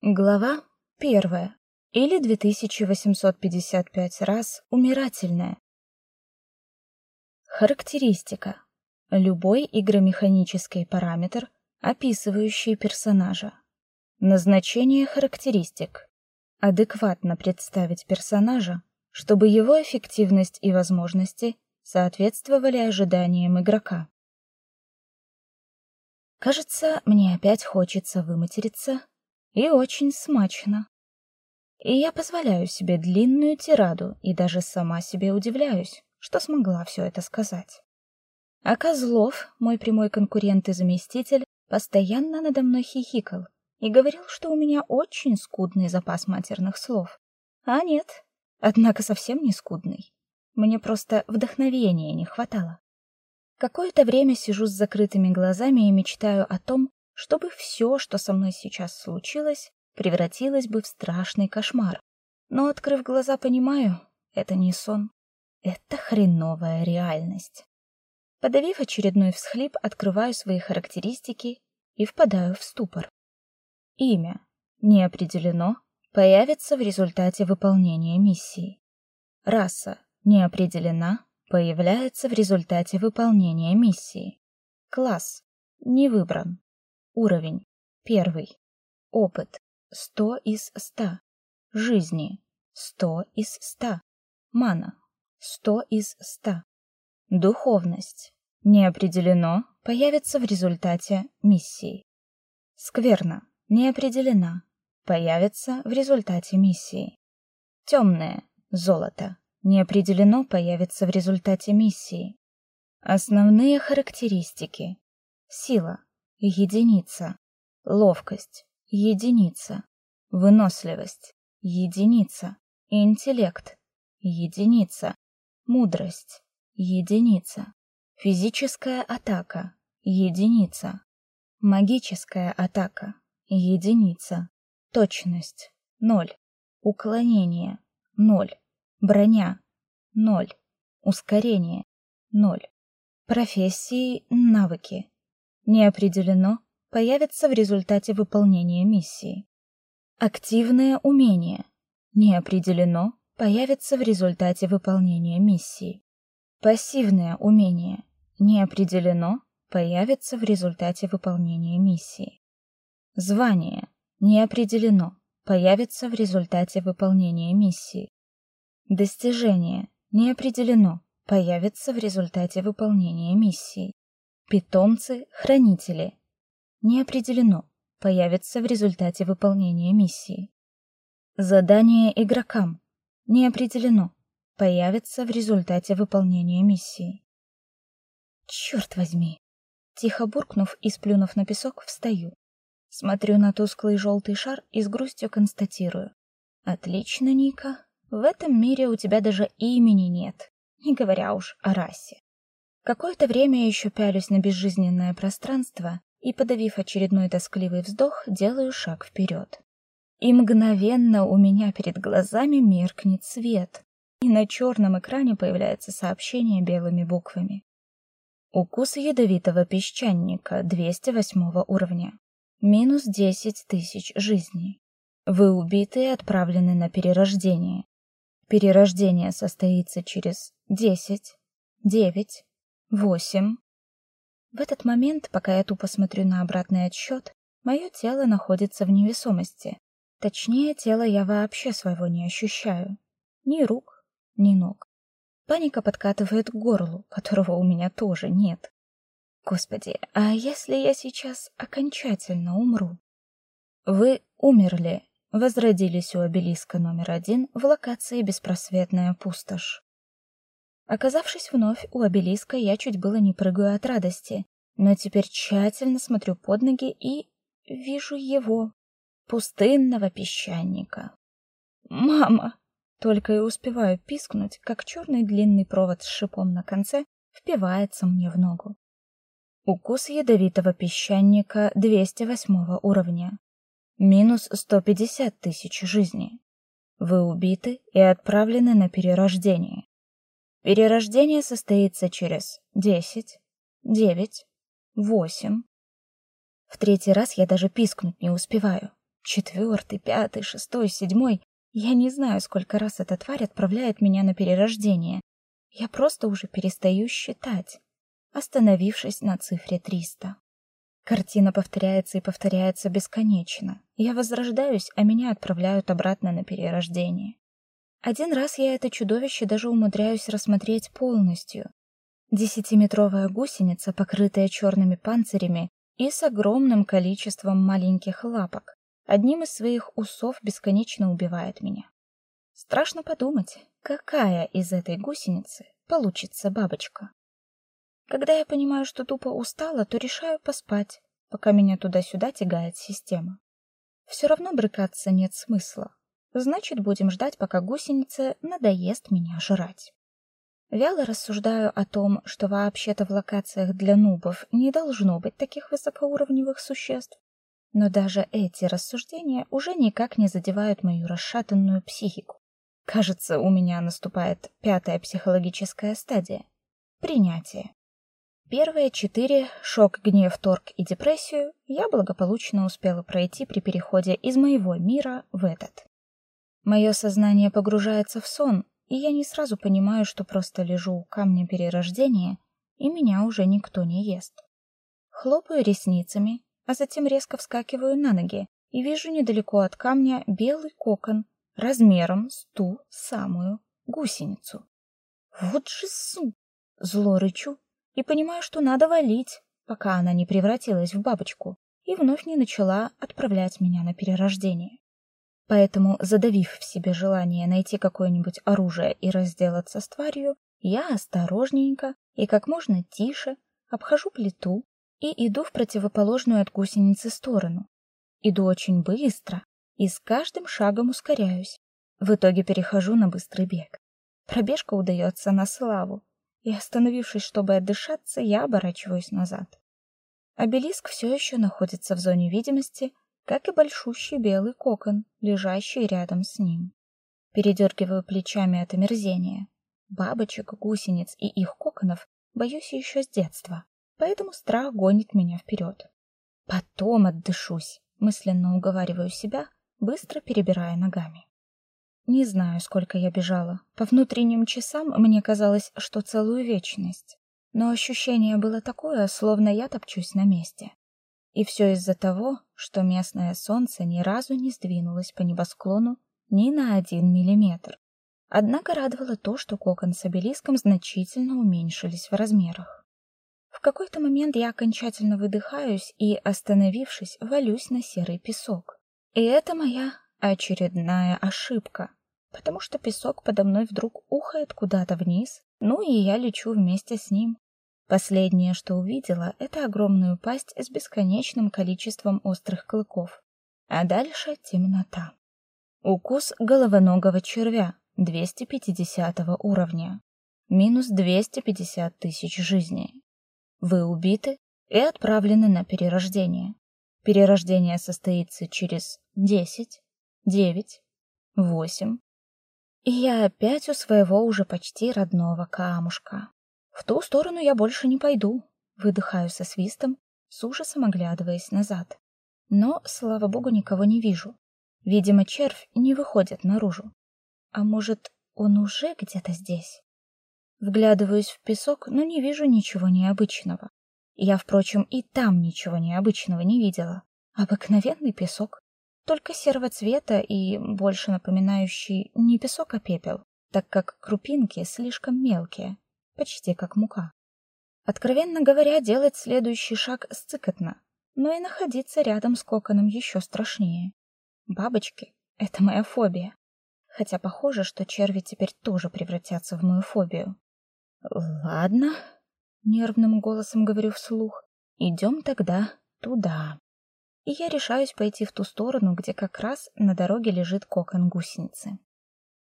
Глава первая. Или 2855 раз умирательная. Характеристика. Любой игромеханический параметр, описывающий персонажа. Назначение характеристик. Адекватно представить персонажа, чтобы его эффективность и возможности соответствовали ожиданиям игрока. Кажется, мне опять хочется выматериться и очень смачно. И я позволяю себе длинную тираду и даже сама себе удивляюсь, что смогла все это сказать. А Козлов, мой прямой конкурент и заместитель, постоянно надо мной хихикал и говорил, что у меня очень скудный запас матерных слов. А нет, однако совсем не скудный. Мне просто вдохновения не хватало. Какое-то время сижу с закрытыми глазами и мечтаю о том, чтобы все, что со мной сейчас случилось, превратилось бы в страшный кошмар. Но, открыв глаза, понимаю, это не сон. Это хреновая реальность. Подавив очередной всхлип, открываю свои характеристики и впадаю в ступор. Имя не определено, появится в результате выполнения миссии. Раса не определена, появляется в результате выполнения миссии. Класс не выбран. Уровень. Первый. Опыт. 100 из 100. Жизни. 100 из 100. Мана. 100 из 100. Духовность. Не определено, появится в результате миссии. Скверно. Не определена, появится в результате миссии. Темное. Золото. Не определено, появится в результате миссии. Основные характеристики. Сила единица. Ловкость единица. Выносливость единица. Интеллект единица. Мудрость единица. Физическая атака единица. Магическая атака единица. Точность ноль. Уклонение ноль. Броня ноль. Ускорение ноль. Профессии, навыки не определено, появится в результате выполнения миссии. Активное умение не определено, появится в результате выполнения миссии. Пассивное умение не определено, появится в результате выполнения миссии. Звание не определено, появится в результате выполнения миссии. Достижение не определено, появится в результате выполнения миссии. Питомцы-хранители. Не определено, появятся в результате выполнения миссии. Задание игрокам. Не определено, появится в результате выполнения миссии. Черт возьми. Тихо буркнув и сплюнув на песок, встаю. Смотрю на тусклый желтый шар и с грустью констатирую. Отлично, Ника. В этом мире у тебя даже имени нет, не говоря уж о расе. Какое-то время еще пялюсь на безжизненное пространство и, подавив очередной тоскливый вздох, делаю шаг вперед. И мгновенно у меня перед глазами меркнет свет, и на черном экране появляется сообщение белыми буквами. Укус ядовитого песчаника 208 уровня. Минус 10 тысяч жизней. Вы убиты и отправлены на перерождение. Перерождение состоится через 10, 9, Восемь. В этот момент, пока я тупо смотрю на обратный отсчет, мое тело находится в невесомости. Точнее, тело я вообще своего не ощущаю. Ни рук, ни ног. Паника подкатывает к горлу, которого у меня тоже нет. Господи, а если я сейчас окончательно умру? Вы умерли, возродились у обелиска номер один в локации «Беспросветная пустошь». Оказавшись вновь у обелиска, я чуть было не прыгаю от радости, но теперь тщательно смотрю под ноги и вижу его, пустынного песчаника. «Мама!» Только и успеваю пискнуть, как черный длинный провод с шипом на конце впивается мне в ногу. Укус ядовитого песчаника 208 уровня. Минус 150 тысяч жизней. Вы убиты и отправлены на перерождение. Перерождение состоится через десять, девять, восемь. В третий раз я даже пискнуть не успеваю. Четвертый, пятый, шестой, седьмой. Я не знаю, сколько раз эта тварь отправляет меня на перерождение. Я просто уже перестаю считать, остановившись на цифре триста. Картина повторяется и повторяется бесконечно. Я возрождаюсь, а меня отправляют обратно на перерождение. Один раз я это чудовище даже умудряюсь рассмотреть полностью. Десятиметровая гусеница, покрытая черными панцирями и с огромным количеством маленьких лапок, одним из своих усов бесконечно убивает меня. Страшно подумать, какая из этой гусеницы получится бабочка. Когда я понимаю, что тупо устала, то решаю поспать, пока меня туда-сюда тягает система. Все равно брыкаться нет смысла. Значит, будем ждать, пока гусеница надоест меня жрать. Вяло рассуждаю о том, что вообще-то в локациях для нубов не должно быть таких высокоуровневых существ. Но даже эти рассуждения уже никак не задевают мою расшатанную психику. Кажется, у меня наступает пятая психологическая стадия принятие. Первые четыре — шок, гнев, торг и депрессию — я благополучно успела пройти при переходе из моего мира в этот. Мое сознание погружается в сон, и я не сразу понимаю, что просто лежу у камня перерождения, и меня уже никто не ест. Хлопаю ресницами, а затем резко вскакиваю на ноги и вижу недалеко от камня белый кокон размером с ту самую гусеницу. Вот же су! Зло рычу и понимаю, что надо валить, пока она не превратилась в бабочку и вновь не начала отправлять меня на перерождение. Поэтому, задавив в себе желание найти какое-нибудь оружие и разделаться с тварью, я осторожненько и как можно тише обхожу плиту и иду в противоположную от гусеницы сторону. Иду очень быстро и с каждым шагом ускоряюсь. В итоге перехожу на быстрый бег. Пробежка удается на славу и, остановившись, чтобы отдышаться, я оборачиваюсь назад. Обелиск все еще находится в зоне видимости, как и большущий белый кокон, лежащий рядом с ним. Передергиваю плечами от омерзения. Бабочек, гусениц и их коконов боюсь еще с детства, поэтому страх гонит меня вперед. Потом отдышусь, мысленно уговариваю себя, быстро перебирая ногами. Не знаю, сколько я бежала. По внутренним часам мне казалось, что целую вечность. Но ощущение было такое, словно я топчусь на месте. И все из-за того, что местное солнце ни разу не сдвинулось по небосклону ни на один миллиметр. Однако радовало то, что кокон с обелиском значительно уменьшились в размерах. В какой-то момент я окончательно выдыхаюсь и, остановившись, валюсь на серый песок. И это моя очередная ошибка потому что песок подо мной вдруг ухает куда-то вниз, ну и я лечу вместе с ним. Последнее, что увидела, это огромную пасть с бесконечным количеством острых клыков. А дальше темнота. Укус головоногого червя 250 уровня. Минус 250 тысяч жизней. Вы убиты и отправлены на перерождение. Перерождение состоится через 10, 9, 8, и я опять у своего уже почти родного камушка. В ту сторону я больше не пойду. Выдыхаю со свистом, с ужасом оглядываясь назад. Но, слава богу, никого не вижу. Видимо, червь не выходит наружу. А может, он уже где-то здесь? Вглядываюсь в песок, но не вижу ничего необычного. Я, впрочем, и там ничего необычного не видела. Обыкновенный песок только серого цвета и больше напоминающий не песок, а пепел, так как крупинки слишком мелкие, почти как мука. Откровенно говоря, делать следующий шаг сцикотно, но и находиться рядом с коконом еще страшнее. Бабочки — это моя фобия. Хотя похоже, что черви теперь тоже превратятся в мою фобию. Ладно, нервным голосом говорю вслух. Идем тогда туда и я решаюсь пойти в ту сторону, где как раз на дороге лежит кокон гусеницы.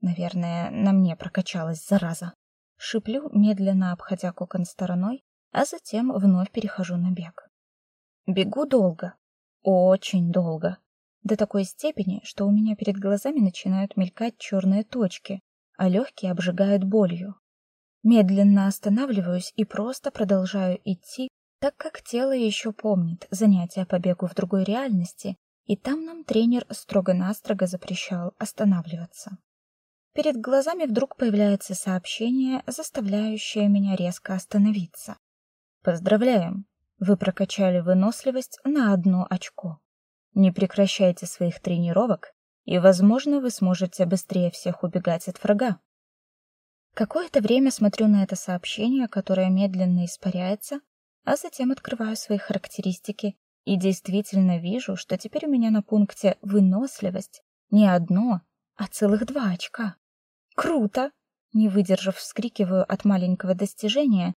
Наверное, на мне прокачалась зараза. Шиплю, медленно обходя кокон стороной, а затем вновь перехожу на бег. Бегу долго, очень долго, до такой степени, что у меня перед глазами начинают мелькать черные точки, а легкие обжигают болью. Медленно останавливаюсь и просто продолжаю идти, так как тело еще помнит занятия по бегу в другой реальности и там нам тренер строго-настрого запрещал останавливаться. Перед глазами вдруг появляется сообщение, заставляющее меня резко остановиться. Поздравляем! Вы прокачали выносливость на одно очко. Не прекращайте своих тренировок, и, возможно, вы сможете быстрее всех убегать от врага. Какое-то время смотрю на это сообщение, которое медленно испаряется, а затем открываю свои характеристики и действительно вижу, что теперь у меня на пункте «выносливость» не одно, а целых два очка. Круто! Не выдержав, вскрикиваю от маленького достижения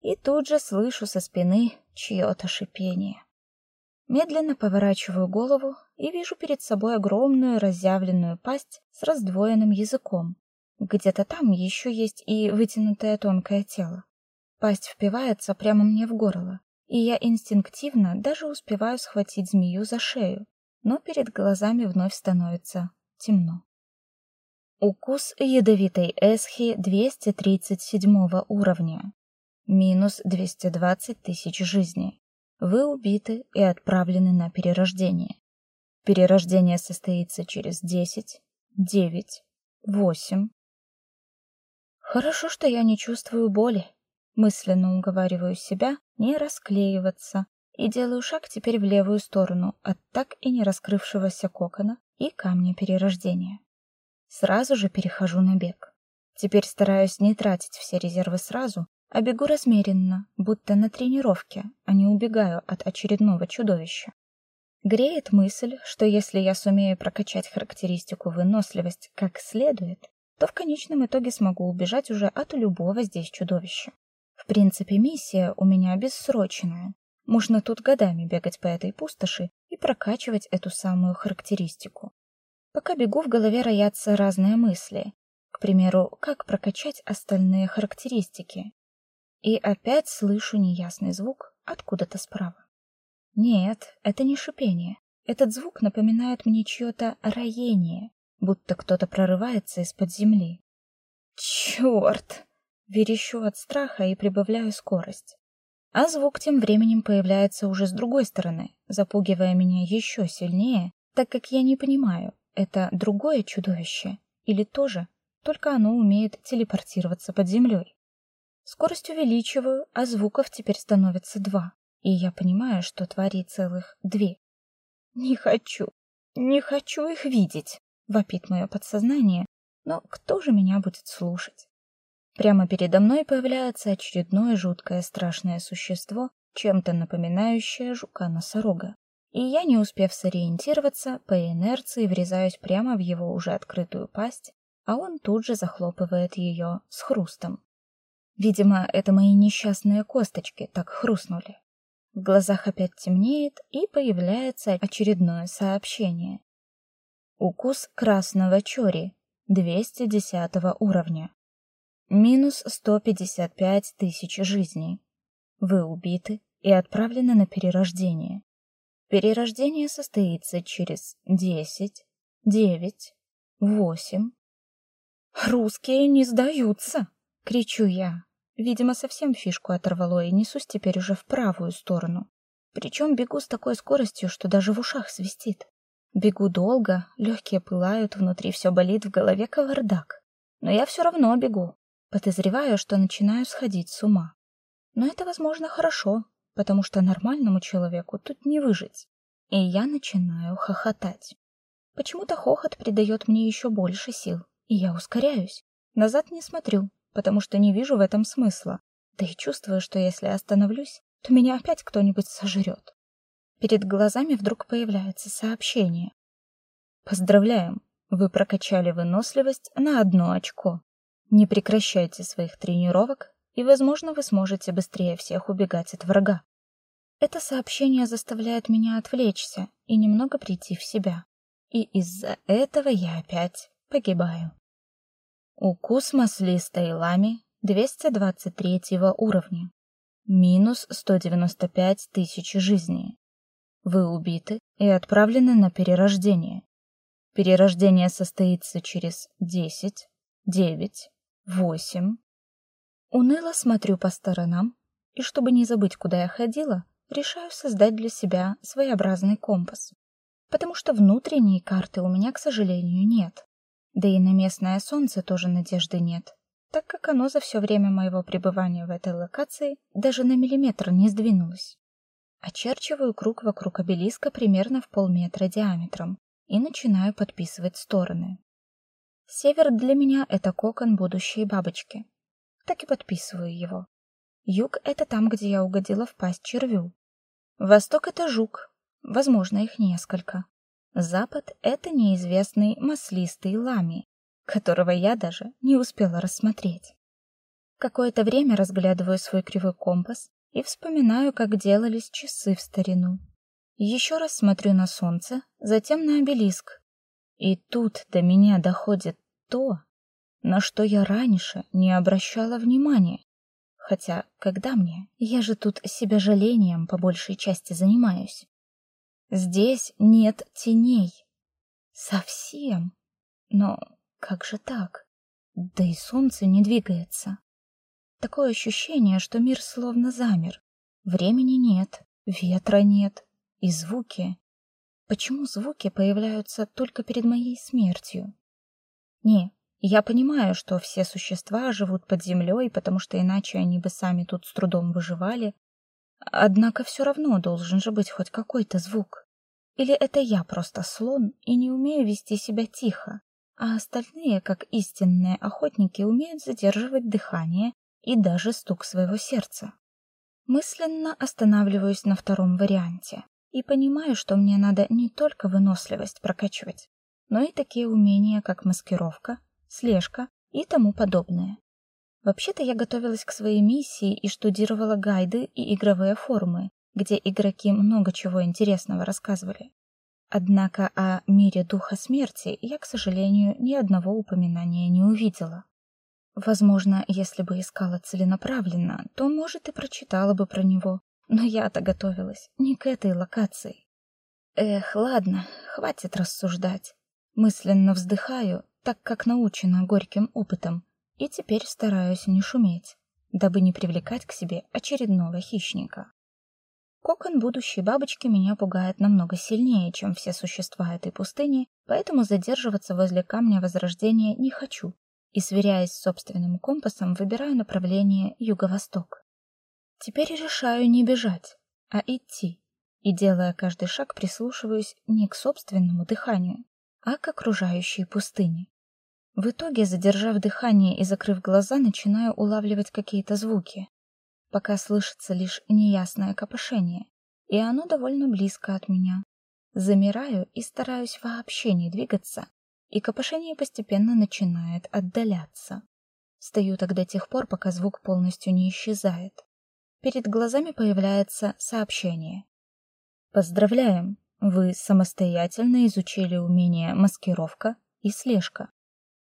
и тут же слышу со спины чье-то шипение. Медленно поворачиваю голову и вижу перед собой огромную разъявленную пасть с раздвоенным языком. Где-то там еще есть и вытянутое тонкое тело. Пасть впивается прямо мне в горло, и я инстинктивно даже успеваю схватить змею за шею, но перед глазами вновь становится темно. Укус ядовитой эсхи 237 уровня. Минус 220 тысяч жизней. Вы убиты и отправлены на перерождение. Перерождение состоится через 10, 9, 8. Хорошо, что я не чувствую боли. Мысленно уговариваю себя не расклеиваться и делаю шаг теперь в левую сторону от так и не раскрывшегося кокона и камня перерождения. Сразу же перехожу на бег. Теперь стараюсь не тратить все резервы сразу, а бегу размеренно, будто на тренировке, а не убегаю от очередного чудовища. Греет мысль, что если я сумею прокачать характеристику выносливость как следует, то в конечном итоге смогу убежать уже от любого здесь чудовища. В принципе, миссия у меня бессрочная. Можно тут годами бегать по этой пустоши и прокачивать эту самую характеристику. Пока бегу, в голове роятся разные мысли. К примеру, как прокачать остальные характеристики, и опять слышу неясный звук откуда-то справа. Нет, это не шипение. Этот звук напоминает мне чье-то роение, будто кто-то прорывается из-под земли. Черт! Верещу от страха и прибавляю скорость. А звук тем временем появляется уже с другой стороны, запугивая меня еще сильнее, так как я не понимаю, это другое чудовище или тоже, только оно умеет телепортироваться под землей. Скорость увеличиваю, а звуков теперь становится два. И я понимаю, что тварей целых две. Не хочу, не хочу их видеть, вопит мое подсознание, но кто же меня будет слушать? Прямо передо мной появляется очередное жуткое страшное существо, чем-то напоминающее жука-носорога. И я, не успев сориентироваться, по инерции врезаюсь прямо в его уже открытую пасть, а он тут же захлопывает ее с хрустом. Видимо, это мои несчастные косточки так хрустнули. В глазах опять темнеет, и появляется очередное сообщение. Укус красного чори 210 уровня. Минус 155 тысяч жизней. Вы убиты и отправлены на перерождение. Перерождение состоится через 10, 9, 8. Русские не сдаются, кричу я. Видимо, совсем фишку оторвало и несусь теперь уже в правую сторону. Причем бегу с такой скоростью, что даже в ушах свистит. Бегу долго, легкие пылают, внутри все болит, в голове кавардак. Но я все равно бегу, подозреваю, что начинаю сходить с ума. Но это, возможно, хорошо, потому что нормальному человеку тут не выжить. И я начинаю хохотать. Почему-то хохот придает мне еще больше сил, и я ускоряюсь. Назад не смотрю, потому что не вижу в этом смысла. Да и чувствую, что если остановлюсь, то меня опять кто-нибудь сожрет. Перед глазами вдруг появляется сообщение. Поздравляем, вы прокачали выносливость на одно очко. Не прекращайте своих тренировок, и, возможно, вы сможете быстрее всех убегать от врага. Это сообщение заставляет меня отвлечься и немного прийти в себя. И из-за этого я опять погибаю. Укус маслистой лами 223 уровня. Минус 195 тысяч жизней. Вы убиты и отправлены на перерождение. Перерождение состоится через 10, 9, 8. Уныло смотрю по сторонам, и чтобы не забыть, куда я ходила, решаю создать для себя своеобразный компас. потому что внутренней карты у меня, к сожалению, нет. Да и на местное солнце тоже надежды нет, так как оно за все время моего пребывания в этой локации даже на миллиметр не сдвинулось. Очерчиваю круг вокруг обелиска примерно в полметра диаметром и начинаю подписывать стороны. Север для меня — это кокон будущей бабочки. Так и подписываю его. Юг — это там, где я угодила в пасть червю. Восток — это жук. Возможно, их несколько. Запад — это неизвестный маслистый лами, которого я даже не успела рассмотреть. Какое-то время разглядываю свой кривой компас и вспоминаю, как делались часы в старину. Еще раз смотрю на солнце, затем на обелиск. И тут до меня доходит то, на что я раньше не обращала внимания. Хотя, когда мне? Я же тут себя жалением по большей части занимаюсь. Здесь нет теней. Совсем. Но как же так? Да и солнце не двигается. Такое ощущение, что мир словно замер. Времени нет, ветра нет, и звуки. Почему звуки появляются только перед моей смертью? Не, я понимаю, что все существа живут под землей, потому что иначе они бы сами тут с трудом выживали. Однако все равно должен же быть хоть какой-то звук. Или это я просто слон и не умею вести себя тихо, а остальные, как истинные охотники, умеют задерживать дыхание и даже стук своего сердца. Мысленно останавливаюсь на втором варианте и понимаю, что мне надо не только выносливость прокачивать, но и такие умения, как маскировка, слежка и тому подобное. Вообще-то я готовилась к своей миссии и штудировала гайды и игровые форумы, где игроки много чего интересного рассказывали. Однако о мире духа смерти я, к сожалению, ни одного упоминания не увидела. Возможно, если бы искала целенаправленно, то, может, и прочитала бы про него, но я-то готовилась не к этой локации. Эх, ладно, хватит рассуждать. Мысленно вздыхаю, так как научена горьким опытом, и теперь стараюсь не шуметь, дабы не привлекать к себе очередного хищника. Кокон будущей бабочки меня пугает намного сильнее, чем все существа этой пустыни, поэтому задерживаться возле камня Возрождения не хочу, и, сверяясь с собственным компасом, выбираю направление юго-восток. Теперь решаю не бежать, а идти, и, делая каждый шаг, прислушиваюсь не к собственному дыханию, а к окружающей пустыне. В итоге, задержав дыхание и закрыв глаза, начинаю улавливать какие-то звуки, пока слышится лишь неясное копошение, и оно довольно близко от меня. Замираю и стараюсь вообще не двигаться, и копошение постепенно начинает отдаляться. Стою до тех пор, пока звук полностью не исчезает. Перед глазами появляется сообщение. Поздравляем! Вы самостоятельно изучили умение маскировка и слежка.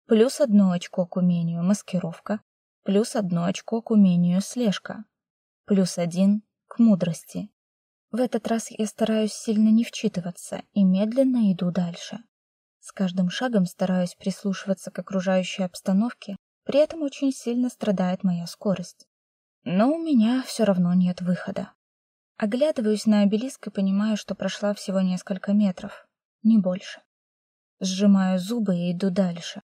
Плюс одно очко к умению маскировка, плюс одно очко к умению слежка, плюс один к мудрости. В этот раз я стараюсь сильно не вчитываться и медленно иду дальше. С каждым шагом стараюсь прислушиваться к окружающей обстановке, при этом очень сильно страдает моя скорость. Но у меня все равно нет выхода. Оглядываюсь на обелиск и понимаю, что прошла всего несколько метров, не больше. Сжимаю зубы и иду дальше.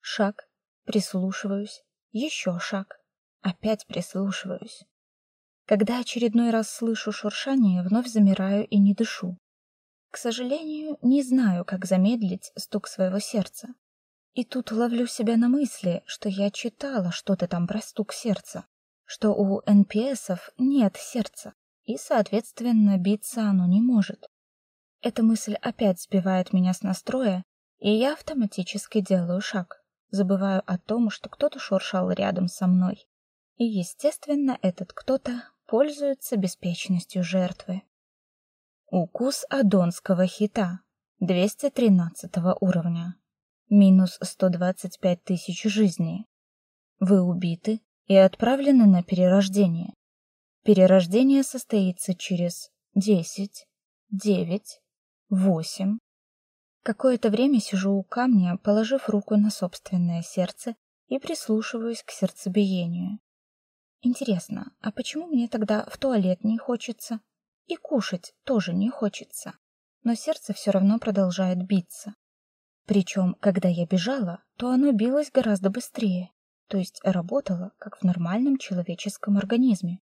Шаг, прислушиваюсь, еще шаг, опять прислушиваюсь. Когда очередной раз слышу шуршание, вновь замираю и не дышу. К сожалению, не знаю, как замедлить стук своего сердца. И тут ловлю себя на мысли, что я читала что-то там про стук сердца что у НПСов нет сердца, и, соответственно, биться оно не может. Эта мысль опять сбивает меня с настроя, и я автоматически делаю шаг, забываю о том, что кто-то шуршал рядом со мной. И, естественно, этот кто-то пользуется беспечностью жертвы. Укус адонского хита 213 уровня. Минус 125 тысяч жизней. Вы убиты и отправлены на перерождение. Перерождение состоится через десять, девять, восемь. Какое-то время сижу у камня, положив руку на собственное сердце и прислушиваюсь к сердцебиению. Интересно, а почему мне тогда в туалет не хочется? И кушать тоже не хочется. но сердце все равно продолжает биться. Причем, когда я бежала, то оно билось гораздо быстрее, то есть работало, как в нормальном человеческом организме.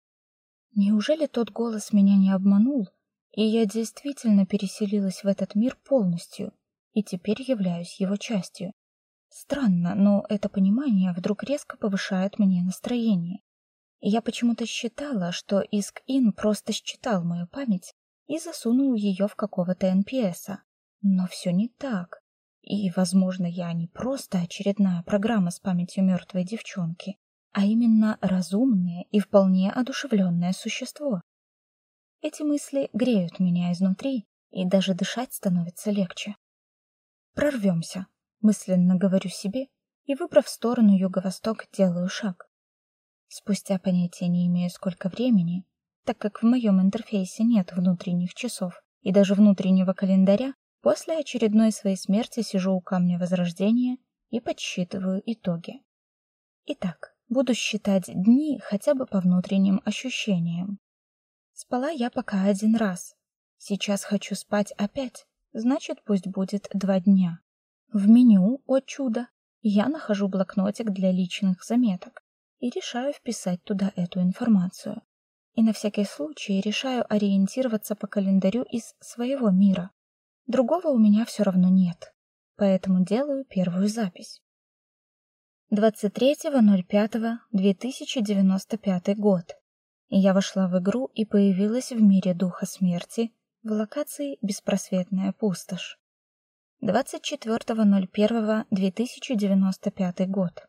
Неужели тот голос меня не обманул, и я действительно переселилась в этот мир полностью, и теперь являюсь его частью? Странно, но это понимание вдруг резко повышает мне настроение. Я почему-то считала, что Иск-Ин просто считал мою память и засунул ее в какого-то НПСа. Но все не так. И, возможно, я не просто очередная программа с памятью мертвой девчонки, а именно разумное и вполне одушевленное существо. Эти мысли греют меня изнутри, и даже дышать становится легче. Прорвемся, мысленно говорю себе, и, выбрав сторону юго-восток, делаю шаг. Спустя понятия не имею, сколько времени, так как в моем интерфейсе нет внутренних часов и даже внутреннего календаря, после очередной своей смерти сижу у камня Возрождения и подсчитываю итоги. Итак, буду считать дни хотя бы по внутренним ощущениям. Спала я пока один раз. Сейчас хочу спать опять, значит, пусть будет два дня. В меню, о чудо, я нахожу блокнотик для личных заметок и решаю вписать туда эту информацию. И на всякий случай решаю ориентироваться по календарю из своего мира. Другого у меня все равно нет, поэтому делаю первую запись. 23.05.2095 год. Я вошла в игру и появилась в мире духа смерти в локации «Беспросветная пустошь». 24.01.2095 год.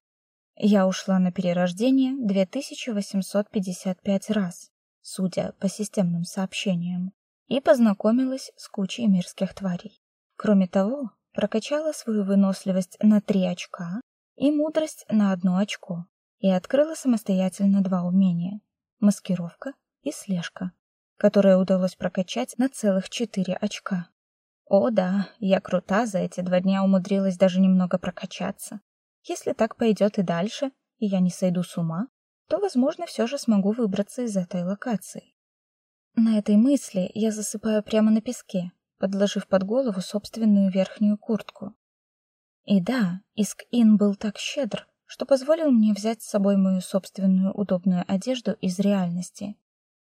Я ушла на перерождение 2855 раз, судя по системным сообщениям, и познакомилась с кучей мирских тварей. Кроме того, прокачала свою выносливость на 3 очка и мудрость на 1 очко и открыла самостоятельно два умения — маскировка и слежка, которые удалось прокачать на целых 4 очка. О да, я крута, за эти два дня умудрилась даже немного прокачаться. Если так пойдет и дальше, и я не сойду с ума, то, возможно, все же смогу выбраться из этой локации. На этой мысли я засыпаю прямо на песке, подложив под голову собственную верхнюю куртку. И да, Иск-Ин был так щедр, что позволил мне взять с собой мою собственную удобную одежду из реальности.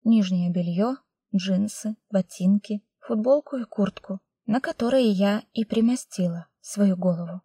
Нижнее белье, джинсы, ботинки, футболку и куртку, на которые я и примостила свою голову.